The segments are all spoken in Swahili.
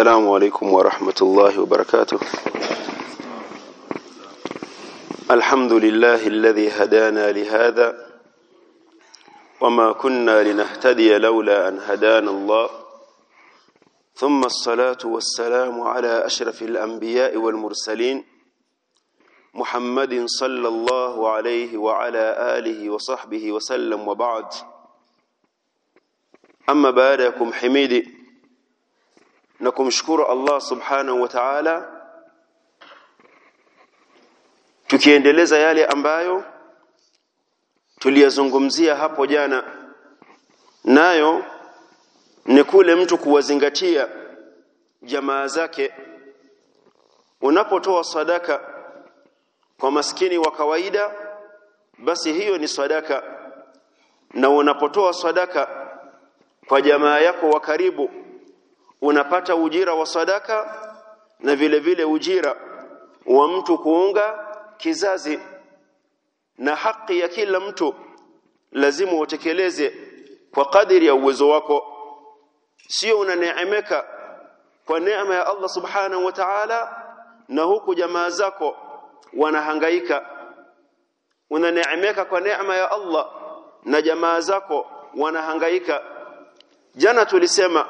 السلام عليكم ورحمة الله وبركاته. الحمد لله الذي هدانا لهذا وما كنا لنهتدي لولا أن هدانا الله. ثم الصلاة والسلام على أشرف الأنبياء والمرسلين محمد صلى الله عليه وعلى آله وصحبه وسلم وبعد. أما بعدكم حميدي na kumshukuru Allah subhanahu wa ta'ala tukiendeleza yale ambayo tuliyazungumzia hapo jana. Nayo ni kule mtu kuwazingatia jamaa zake. Unapotoa sadaka kwa maskini wa kawaida basi hiyo ni sadaka. Na unapotoa sadaka kwa jamaa yako wa karibu unapata ujira wa sadaka na vile vile ujira wa mtu kuunga kizazi. Na haki ya kila mtu lazima utekeleze kwa kadiri ya uwezo wako. Sio unaneemeka kwa neema ya Allah subhanahu wa ta'ala na huku jamaa zako wanahangaika. Unaneemeka kwa neema ya Allah na jamaa zako wanahangaika. Jana tulisema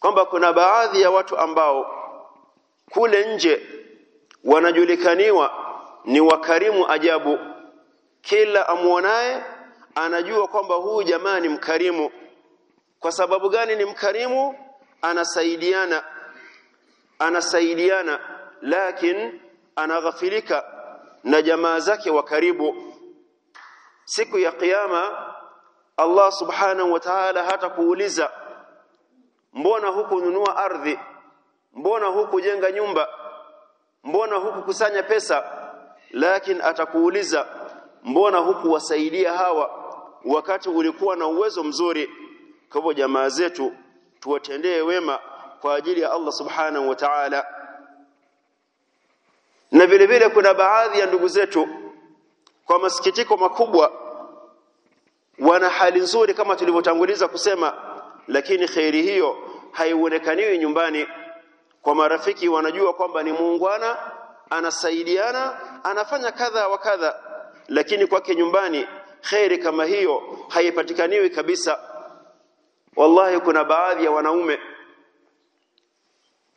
kwamba kuna baadhi ya watu ambao kule nje wanajulikaniwa ni wakarimu ajabu. Kila amuonaye anajua kwamba huu jamaa ni mkarimu. Kwa sababu gani ni mkarimu? Anasaidiana anasaidiana lakini anaghafilika na jamaa zake wa karibu. Siku ya kiyama Allah subhanahu wa ta'ala hata kuuliza mbona hukununua ardhi? Mbona hukujenga nyumba? Mbona hukukusanya pesa? Lakini atakuuliza mbona hukuwasaidia hawa wakati ulikuwa na uwezo mzuri? Kwa hivyo jamaa zetu tuwatendee wema kwa ajili ya Allah subhanahu wa ta'ala. Na vile vile kuna baadhi ya ndugu zetu kwa masikitiko makubwa wana hali nzuri kama tulivyotanguliza kusema lakini khairi hiyo haionekaniwi nyumbani kwa marafiki wanajua kwamba ni muungwana anasaidiana anafanya kadha wa kadha. Lakini kwake nyumbani khairi kama hiyo haipatikaniwi kabisa. Wallahi kuna baadhi ya wanaume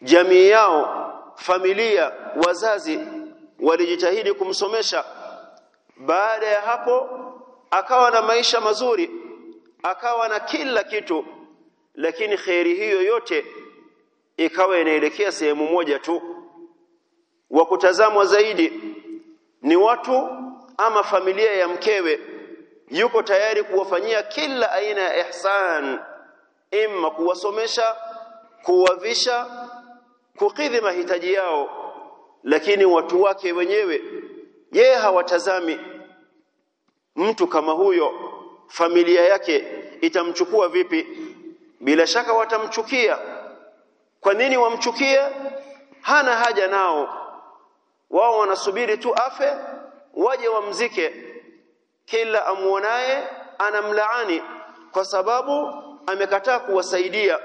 jamii yao familia wazazi walijitahidi kumsomesha. Baada ya hapo akawa na maisha mazuri akawa na kila kitu lakini khairi hiyo yote ikawa inaelekea sehemu moja tu. Wa kutazamwa zaidi ni watu ama familia ya mkewe. Yuko tayari kuwafanyia kila aina ya ihsan. Imma kuwasomesha kuwavisha kukidhi mahitaji yao. Lakini watu wake wenyewe yeye hawatazami. Mtu kama huyo familia yake itamchukua vipi bila shaka watamchukia. Kwa nini wamchukie? Hana haja nao. Wao wanasubiri tu afe waje wamzike. Kila amuonaye anamlaani kwa sababu amekataa kuwasaidia.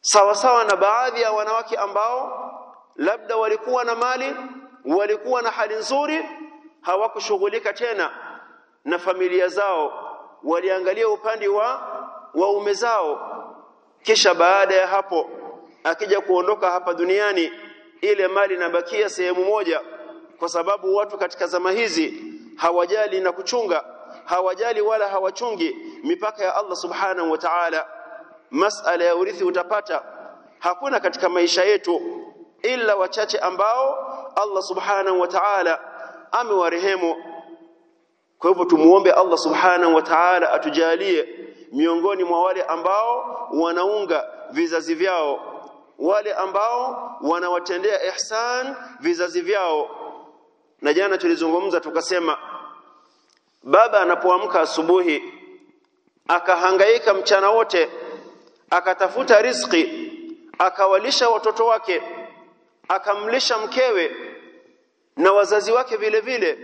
Sawa sawa na baadhi ya wanawake ambao labda walikuwa na mali walikuwa na hali nzuri hawakushughulika tena na familia zao. Waliangalia upande wa waume zao. Kisha baada ya hapo akija kuondoka hapa duniani ile mali inabakia sehemu moja kwa sababu watu katika zama hizi hawajali na kuchunga hawajali wala hawachungi mipaka ya Allah subhanahu wa ta'ala. Masala ya urithi utapata. Hakuna katika maisha yetu ila wachache ambao Allah subhanahu wa ta'ala amewarehemu. Kwa hivyo tumuombe Allah subhanahu wa ta'ala atujalie miongoni mwa wale ambao wanaunga vizazi vyao. Wale ambao wanawatendea ihsan vizazi vyao. Na jana tulizungumza tukasema baba anapoamka asubuhi akahangaika mchana wote akatafuta riziki akawalisha watoto wake akamlisha mkewe na wazazi wake vile vile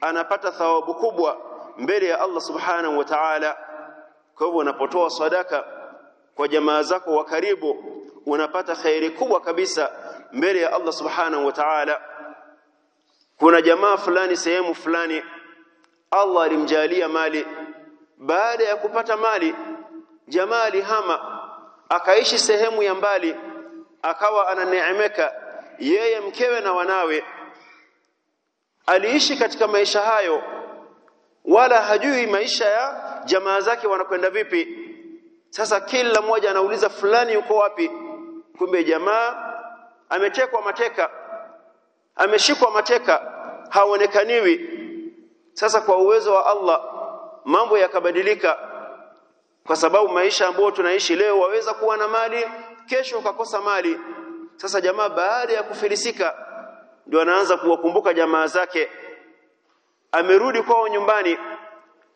anapata thawabu kubwa mbele ya Allah subhanahu wa ta'ala kwa hivyo unapotoa sadaka kwa jamaa zako wa karibu unapata khairi kubwa kabisa mbele ya Allah subhanahu wa ta'ala. Kuna jamaa fulani sehemu fulani Allah alimjalia mali. Baada ya kupata mali jamaa alihama akaishi sehemu ya mbali akawa ananeemeka. Yeye mkewe na wanawe aliishi katika maisha hayo wala hajui maisha ya jamaa zake wanakwenda vipi. Sasa kila mmoja anauliza fulani yuko wapi? Kumbe jamaa ametekwa mateka ameshikwa mateka haonekaniwi. Sasa kwa uwezo wa Allah mambo yakabadilika. Kwa sababu maisha ambayo tunaishi leo waweza kuwa na mali kesho ukakosa mali. Sasa jamaa baada ya kufilisika ndio anaanza kuwakumbuka jamaa zake amerudi kwao nyumbani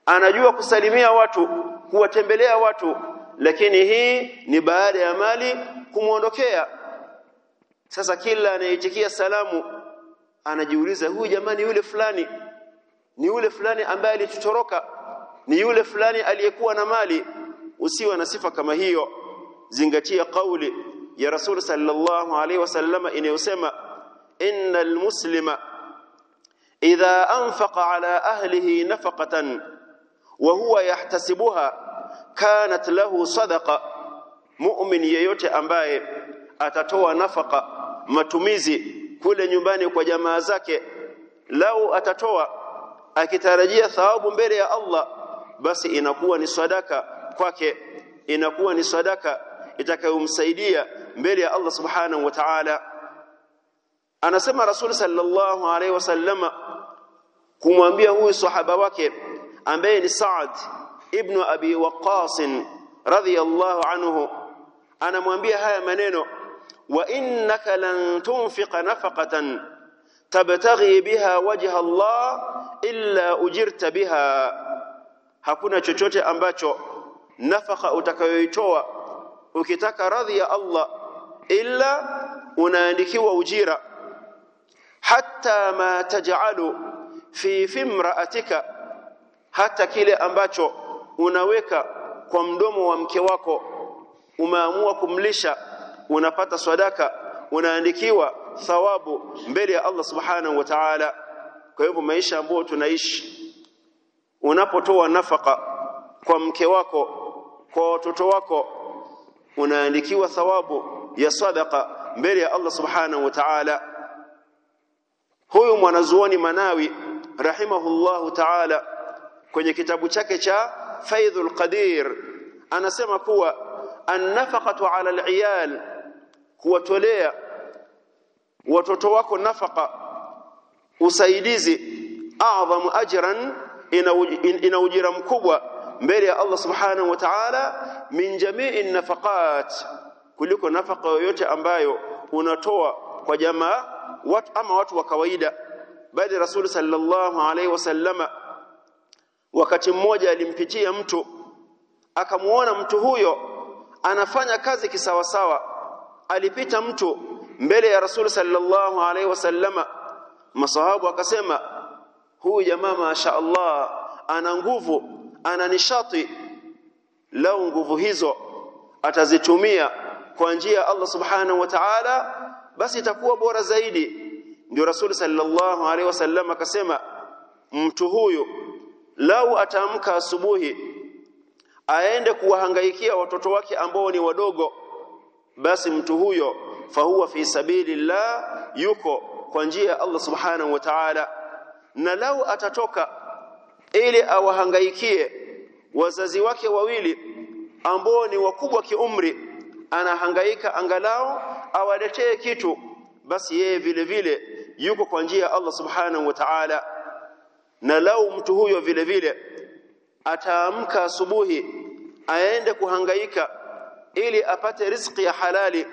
anajua kusalimia watu kuwatembelea watu lakini hii ni baada ya mali kumwondokea. Sasa kila anayetikia salamu anajiuliza huyu jamani yule fulani ni yule fulani ambaye alitutoroka ni yule fulani aliyekuwa na mali. Usiwe na sifa kama hiyo. Zingatia kauli ya rasul sallallahu alaihi wasallama inayosema innal muslima idha anfaqa ala ahlihi nafaqatan wa huwa yahtasibuha kanat lahu sadaqa. Mu'min yeyote ambaye atatoa nafaka matumizi kule nyumbani kwa jamaa zake lau atatoa akitarajia thawabu mbele ya Allah basi inakuwa ni sadaka kwake inakuwa ni sadaka itakayomsaidia mbele ya Allah subhanahu wa ta'ala. Anasema rasul sallallahu alaihi wasallama kumwambia huyu sahaba wake ambaye ni Saad ibn Abi Waqqas radhiyallahu anhu anamwambia haya maneno wa innaka lan tunfiqa nafaqatan tabtaghi biha wajha Allah illa ujirta biha. Hakuna chochote ambacho nafaka utakayoitoa ukitaka radhi ya Allah illa unaandikiwa ujira. Hatta ma taj'alu fi fimra'atika hata kile ambacho unaweka kwa mdomo wa mke wako umeamua kumlisha unapata sadaka unaandikiwa thawabu mbele ya Allah subhanahu wa ta'ala. Kwa hivyo maisha ambayo tunaishi unapotoa nafaka kwa mke wako kwa watoto wako unaandikiwa thawabu ya sadaka mbele ya Allah subhanahu wa ta'ala. Huyu mwanazuoni Manawi rahimahullahu ta'ala kwenye kitabu chake cha Faidhul Qadir anasema kuwa an-nafaqatu 'ala al-'iyal kuwatolea watoto wako nafaka usaidizi a'dhamu ajran ina ujira mkubwa mbele ya Allah subhanahu wa ta'ala min jami'i nafaqat kuliko nafaka yoyote ambayo unatoa kwa jamaa watu ama watu wa kawaida bali rasul sallallahu alaihi wasallama wakati mmoja alimpitia mtu akamuona mtu huyo anafanya kazi kisawasawa. Alipita mtu mbele ya rasul sallallahu alaihi wasallama masahabu akasema huyu jamaa masha Allah ana nguvu ana nishati. Lau nguvu hizo atazitumia kwa njia ya Allah subhanahu wa ta'ala basi itakuwa bora zaidi ndio rasuli sallallahu alaihi wasallam akasema mtu huyu lau ataamka asubuhi aende kuwahangaikia watoto wake ambao ni wadogo basi mtu huyo fahuwa fi sabilillah yuko kwa njia ya Allah subhanahu wa ta'ala. Na lau atatoka ili awahangaikie wazazi wake wawili ambao ni wakubwa kiumri anahangaika angalau awaletee kitu basi yeye vile vile yuko kwa njia ya Allah subhanahu wa ta'ala na lau mtu huyo vile vile ataamka asubuhi aende kuhangaika ili apate riziki ya halali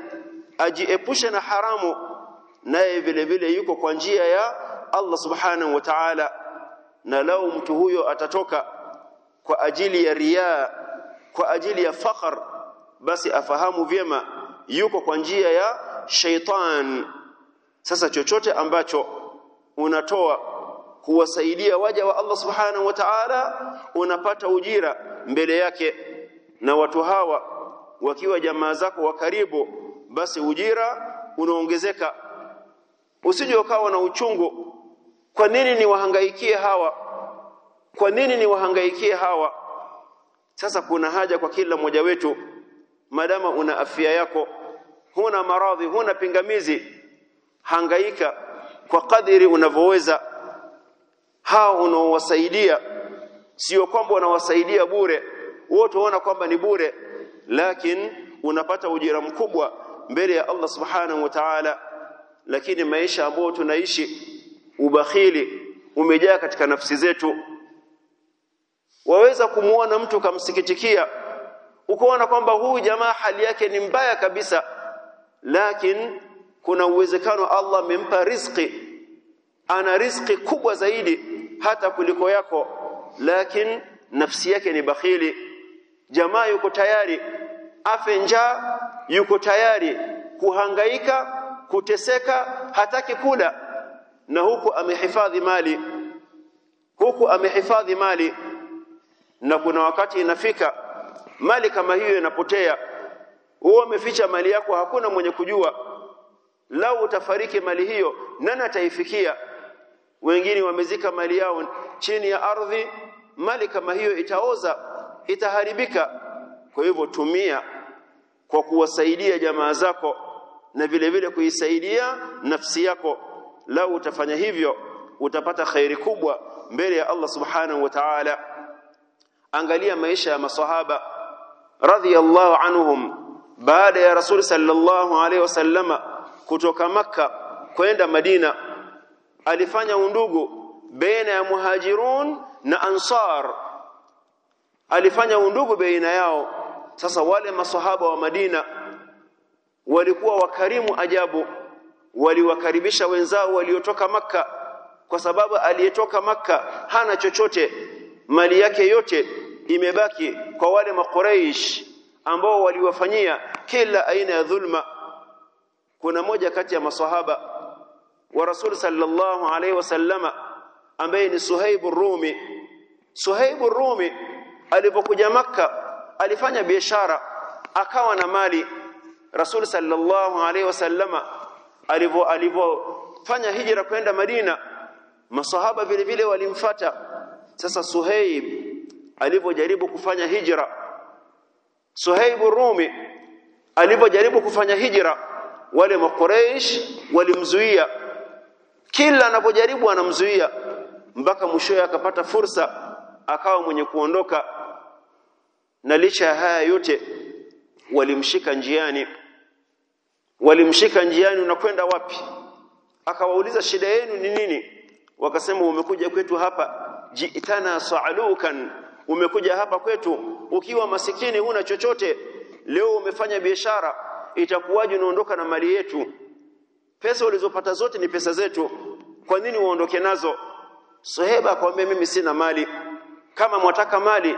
ajiepushe na haramu naye vile vile yuko kwa njia ya Allah subhanahu wa ta'ala na lau mtu huyo atatoka kwa ajili ya riaa kwa ajili ya fakhar basi afahamu vyema yuko kwa njia ya shaitan sasa chochote ambacho unatoa kuwasaidia waja wa Allah subhanahu wa ta'ala unapata ujira mbele yake. Na watu hawa wakiwa jamaa zako wa karibu basi ujira unaongezeka. Usije ukawa na uchungu kwa nini ni wahangaikie hawa? Kwa nini niwahangaikie hawa? Sasa kuna haja kwa kila mmoja wetu. Madama una afya yako. Huna maradhi huna pingamizi hangaika kwa kadiri unavyoweza. Hao unaowasaidia sio kwamba unawasaidia bure. Wote waona kwamba ni bure lakini unapata ujira mkubwa mbele ya Allah subhanahu wa ta'ala. Lakini maisha ambayo tunaishi ubakhili umejaa katika nafsi zetu. Waweza kumuona mtu kamsikitikia ukaona kwamba huyu jamaa hali yake ni mbaya kabisa lakini kuna uwezekano Allah amempa riziki. Ana riziki kubwa zaidi hata kuliko yako. Lakini nafsi yake ni bakhili. Jamaa yuko tayari. Afe njaa yuko tayari kuhangaika kuteseka hataki kula. Na huku amehifadhi mali. Huku amehifadhi mali. Na kuna wakati inafika mali kama hiyo inapotea. Wewe umeficha mali yako hakuna mwenye kujua lau utafariki mali hiyo nani ataifikia? Wengine wamezika mali yao chini ya ardhi mali kama hiyo itaoza itaharibika. Kwa hivyo tumia kwa kuwasaidia jamaa zako na vile vile kuisaidia nafsi yako. Lau utafanya hivyo utapata khairi kubwa mbele ya Allah subhanahu wa ta'ala. Angalia maisha ya maswahaba radhiyallahu anhum. Baada ya rasul sallallahu alaihi wasallama kutoka makka kwenda madina alifanya undugu baina ya muhajirun na ansar. Alifanya undugu baina yao. Sasa wale masahaba wa madina walikuwa wakarimu ajabu waliwakaribisha wenzao waliotoka maka kwa sababu aliyetoka maka hana chochote mali yake yote imebaki kwa wale makuraish ambao waliwafanyia kila aina ya dhulma kuna moja kati ya maswahaba wa rasul sallallahu alaihi wasallama ambaye ni Suhaib Rumi. Suhaib Rumi alipokuja makka alifanya biashara akawa na mali. Rasul sallallahu alaihi wasallama alivyo alivyofanya hijra kwenda Madina masahaba vile vile walimfata sasa Suhaib alipojaribu kufanya hijra Suhaib Rumi alipojaribu kufanya hijra wale makoreish walimzuia. Kila anapojaribu anamzuia. Mpaka mwishowe akapata fursa akawa mwenye kuondoka. Na licha ya haya yote walimshika njiani. Walimshika njiani unakwenda wapi? Akawauliza shida yenu ni nini? Wakasema umekuja kwetu hapa jitana sa'alukan. Umekuja hapa kwetu ukiwa masikini huna chochote. Leo umefanya biashara itakuwaje unaondoka na mali yetu? Pesa ulizopata zote ni pesa zetu. Kwa nini uondoke nazo? Suheba akamwambia mimi sina mali. Kama mwataka mali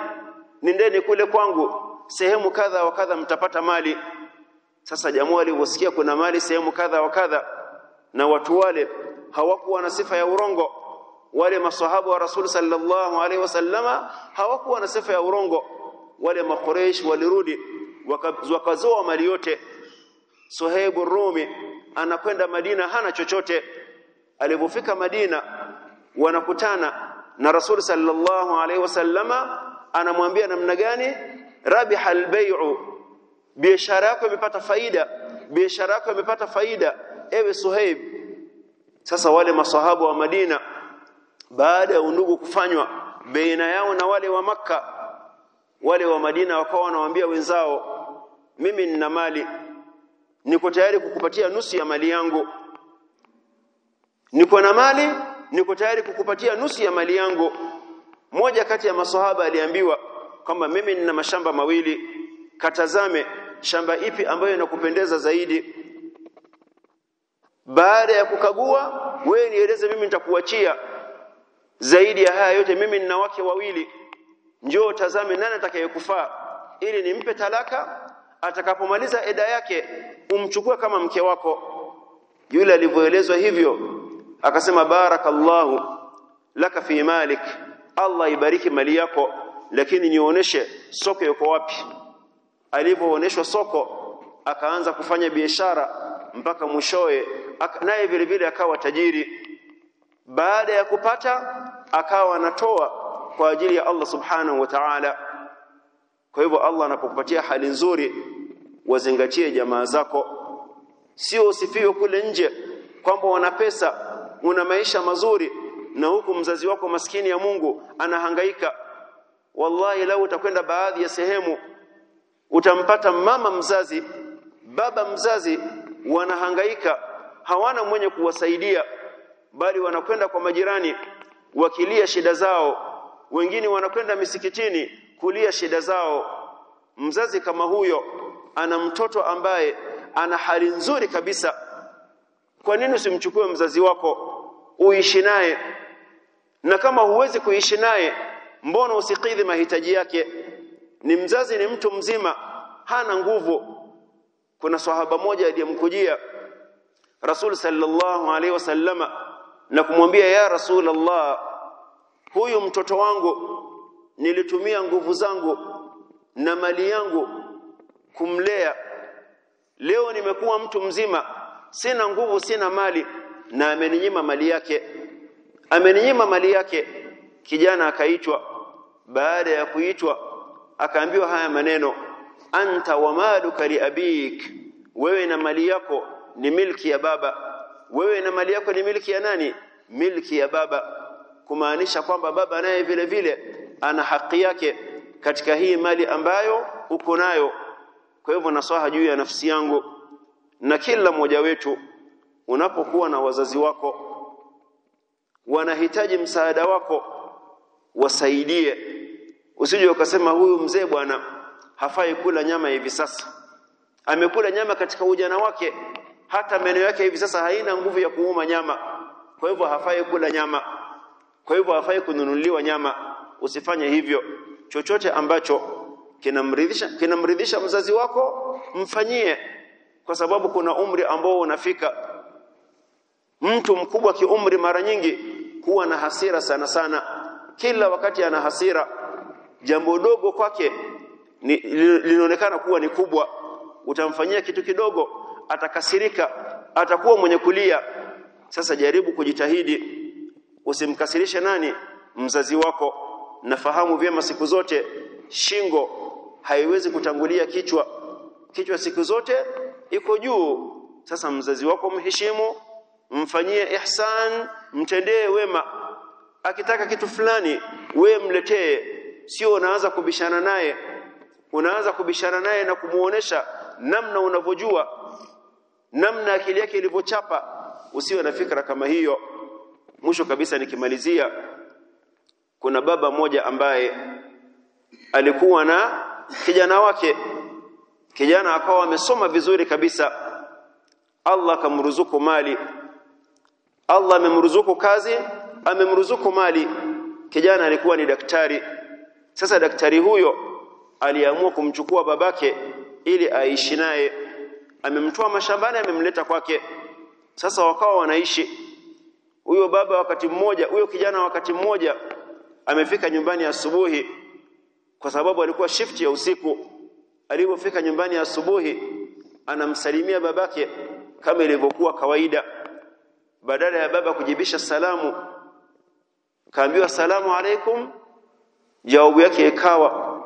nendeni kule kwangu. Sehemu kadha wa kadha mtapata mali. Sasa jamaa walivyosikia kuna mali sehemu kadha wa kadha na watu wale hawakuwa na sifa ya urongo. Wale masahaba wa rasul sallallahu alaihi wasallama hawakuwa na sifa ya urongo. Wale makureish walirudi wakazoa mali yote Suhaib Rumi anakwenda Madina hana chochote. Alipofika Madina wanakutana na Rasul sallallahu alaihi wasallama anamwambia namna gani? Rabiha albay'u biashara yako imepata faida biashara yako imepata faida ewe Suhaib. Sasa wale masahabu wa Madina baada ya undugu kufanywa baina yao na wale wa Makka wale wa Madina wakawa wanawaambia wenzao mimi nina mali niko tayari kukupatia nusu ya mali yangu. Niko na mali niko tayari kukupatia nusu ya mali yangu. Moja kati ya maswahaba aliambiwa kwamba mimi nina mashamba mawili katazame shamba ipi ambayo inakupendeza zaidi. Baada ya kukagua wewe nieleze mimi nitakuachia zaidi ya haya yote. Mimi nina wake wawili. Njoo tazame nani atakayekufaa ili nimpe talaka atakapomaliza eda yake umchukue kama mke wako. Yule alivyoelezwa hivyo akasema barakallahu laka fi malik. Allah ibariki mali yako lakini nionyeshe soko yuko wapi. Alivyoonyeshwa soko akaanza kufanya biashara mpaka mwishowe naye vile vile akawa tajiri. Baada ya kupata akawa anatoa kwa ajili ya Allah subhanahu wa ta'ala. Kwa hivyo Allah anapokupatia hali nzuri wazingatie jamaa zako. Sio usifiwe kule nje kwamba wana pesa una maisha mazuri na huku mzazi wako maskini ya Mungu anahangaika. Wallahi lau utakwenda baadhi ya sehemu utampata mama mzazi baba mzazi wanahangaika. Hawana mwenye kuwasaidia bali wanakwenda kwa majirani wakilia shida zao. Wengine wanakwenda misikitini kulia shida zao. Mzazi kama huyo ana mtoto ambaye ana hali nzuri kabisa. Kwa nini usimchukue mzazi wako uishi naye? Na kama huwezi kuishi naye mbona usikidhi mahitaji yake? Ni mzazi ni mtu mzima hana nguvu. Kuna sahaba moja aliyemkujia Rasul sallallahu alaihi wasallama na kumwambia ya Rasulullah huyu mtoto wangu nilitumia nguvu zangu na mali yangu kumlea. Leo nimekuwa mtu mzima sina nguvu sina mali na ameninyima mali yake. Ameninyima mali yake. Kijana akaitwa. Baada ya kuitwa akaambiwa haya maneno anta wa maluka li abik. Wewe na mali yako ni milki ya baba. Wewe na mali yako ni milki ya nani? Milki ya baba. Kumaanisha kwamba baba naye vile vile ana haki yake katika hii mali ambayo uko nayo kwa hivyo nasaha juu ya nafsi yangu na kila mmoja wetu unapokuwa na wazazi wako wanahitaji msaada wako wasaidie. Usije ukasema huyu mzee bwana hafai kula nyama hivi sasa. Amekula nyama katika ujana wake hata meno yake hivi sasa haina nguvu ya kuuma nyama. Kwa hivyo hafai kula nyama. Kwa hivyo hafai kununuliwa nyama. Usifanye hivyo. Chochote ambacho kinamridhisha kinamridhisha mzazi wako mfanyie. Kwa sababu kuna umri ambao unafika. Mtu mkubwa kiumri mara nyingi huwa na hasira sana sana. Kila wakati ana hasira. Jambo dogo kwake linaonekana kuwa ni kubwa. Utamfanyia kitu kidogo atakasirika atakuwa mwenye kulia. Sasa jaribu kujitahidi. Usimkasirishe nani? Mzazi wako. Nafahamu vyema siku zote shingo haiwezi kutangulia kichwa. Kichwa siku zote iko juu. Sasa mzazi wako mheshimu mfanyie ihsan mtendee wema. Akitaka kitu fulani we mletee. Sio unaanza kubishana naye. Unaanza kubishana naye na kumuonesha namna unavyojua namna akili yake ilivyochapa. Usiwe na fikra kama hiyo. Mwisho kabisa nikimalizia kuna baba mmoja ambaye alikuwa na kijana wake kijana akawa amesoma vizuri kabisa. Allah akamruzuku mali. Allah amemruzuku kazi amemruzuku mali. Kijana alikuwa ni daktari. Sasa daktari huyo aliamua kumchukua babake ili aishi naye. Amemtoa mashambani amemleta kwake. Sasa wakawa wanaishi. Huyo baba wakati mmoja huyo kijana wakati mmoja amefika nyumbani asubuhi kwa sababu alikuwa shift ya usiku. Alipofika nyumbani asubuhi anamsalimia babake kama ilivyokuwa kawaida. Badala ya baba kujibisha salamu kaambiwa salamu alaikum jawabu yake ikawa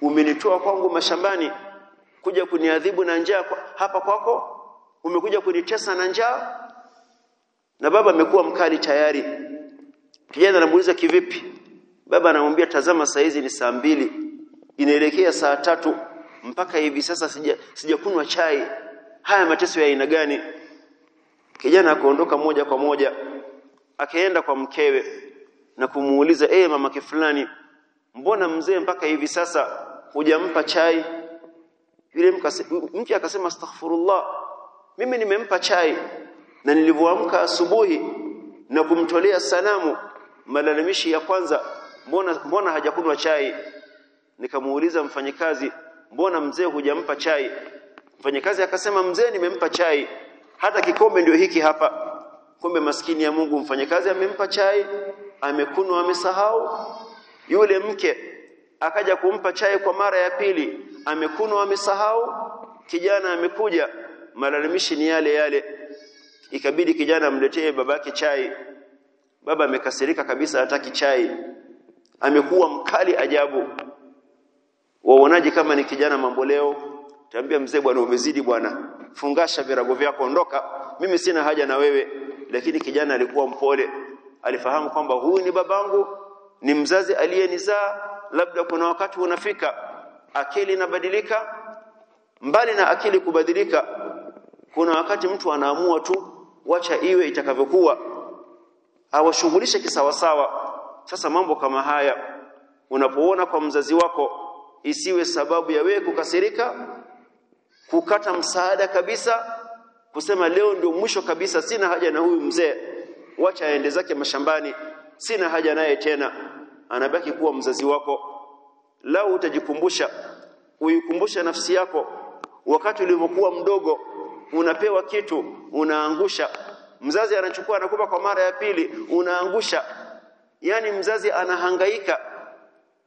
umenitoa kwangu mashambani kuja kuniadhibu na njaa kwa, hapa kwako? Umekuja kunitesa na njaa? Na baba amekuwa mkali tayari. Kijana anamuuliza kivipi baba anamwambia tazama saa hizi ni saa mbili. Inaelekea saa tatu. Mpaka hivi sasa sija chai. Haya mateso ya aina gani? Kijana akaondoka moja kwa moja akaenda kwa mkewe na kumuuliza eh mama fulani mbona mzee mpaka hivi sasa hujampa chai? Yule mke akasema astaghfirullah mimi nimempa chai na nilivyoamka asubuhi na kumtolea salamu malalamishi ya kwanza mbona mbona hajakunywa chai? Nikamuuliza mfanyikazi mbona mzee hujampa chai? Mfanyikazi akasema mzee nimempa chai. Hata kikombe ndio hiki hapa. Kumbe maskini ya Mungu mfanyikazi amempa chai amekunwa amesahau. Yule mke akaja kumpa chai kwa mara ya pili amekunwa amesahau. Kijana amekuja malalamishi ni yale yale. Ikabidi kijana amletee babake chai. Baba amekasirika kabisa hataki chai amekuwa mkali ajabu. Waonaje kama ni kijana mambo leo? Tambia mzee bwana umezidi bwana. Fungasha virago vyako ondoka. Mimi sina haja na wewe. Lakini kijana alikuwa mpole. Alifahamu kwamba huyu ni babangu ni mzazi aliyenizaa. Labda kuna wakati unafika akili inabadilika mbali na akili kubadilika kuna wakati mtu anaamua tu wacha iwe itakavyokuwa. Awashughulishe kisawasawa sasa mambo kama haya unapoona kwa mzazi wako isiwe sababu ya wewe kukasirika kukata msaada kabisa kusema leo ndio mwisho kabisa sina haja na huyu mzee wacha aende zake mashambani sina haja naye tena anabaki kuwa mzazi wako. Lau utajikumbusha uikumbusha nafsi yako wakati ulivyokuwa mdogo unapewa kitu unaangusha. Mzazi anachukua anakupa kwa mara ya pili unaangusha yani mzazi anahangaika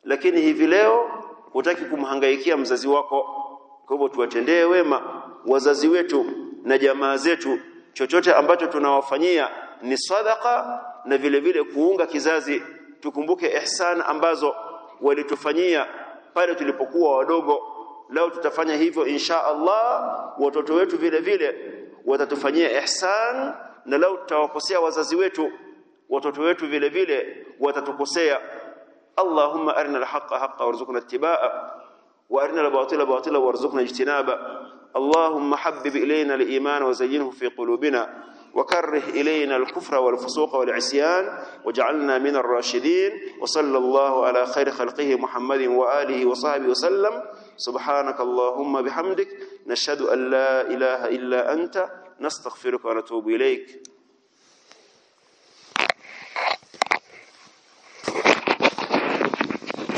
lakini hivi leo hutaki kumhangaikia mzazi wako. Kwa hivyo tuwatendee wema wazazi wetu na jamaa zetu. Chochote ambacho tunawafanyia ni sadaka na vile vile kuunga kizazi. Tukumbuke ihsan ambazo walitufanyia pale tulipokuwa wadogo. Leo tutafanya hivyo insha Allah watoto wetu vile vile watatufanyia ihsan na leo tutawakosea wazazi wetu watoto wetu vile vile watatukosea. Allahumma arina al-haqqa haqqan warzuqna ittibaa'a wa arina al-batila batila warzuqna ijtinaba اللهم حبب إلينا الإيمان وزينه في قلوبنا وكره إلينا الكفر والفسوق والعصيان واجعلنا من الراشدين وصلى الله على خير خلقه محمد وآله وصحبه وسلم سبحانك اللهم بحمدك نشهد أن لا إله إلا أنت نستغفرك ونتوب إليك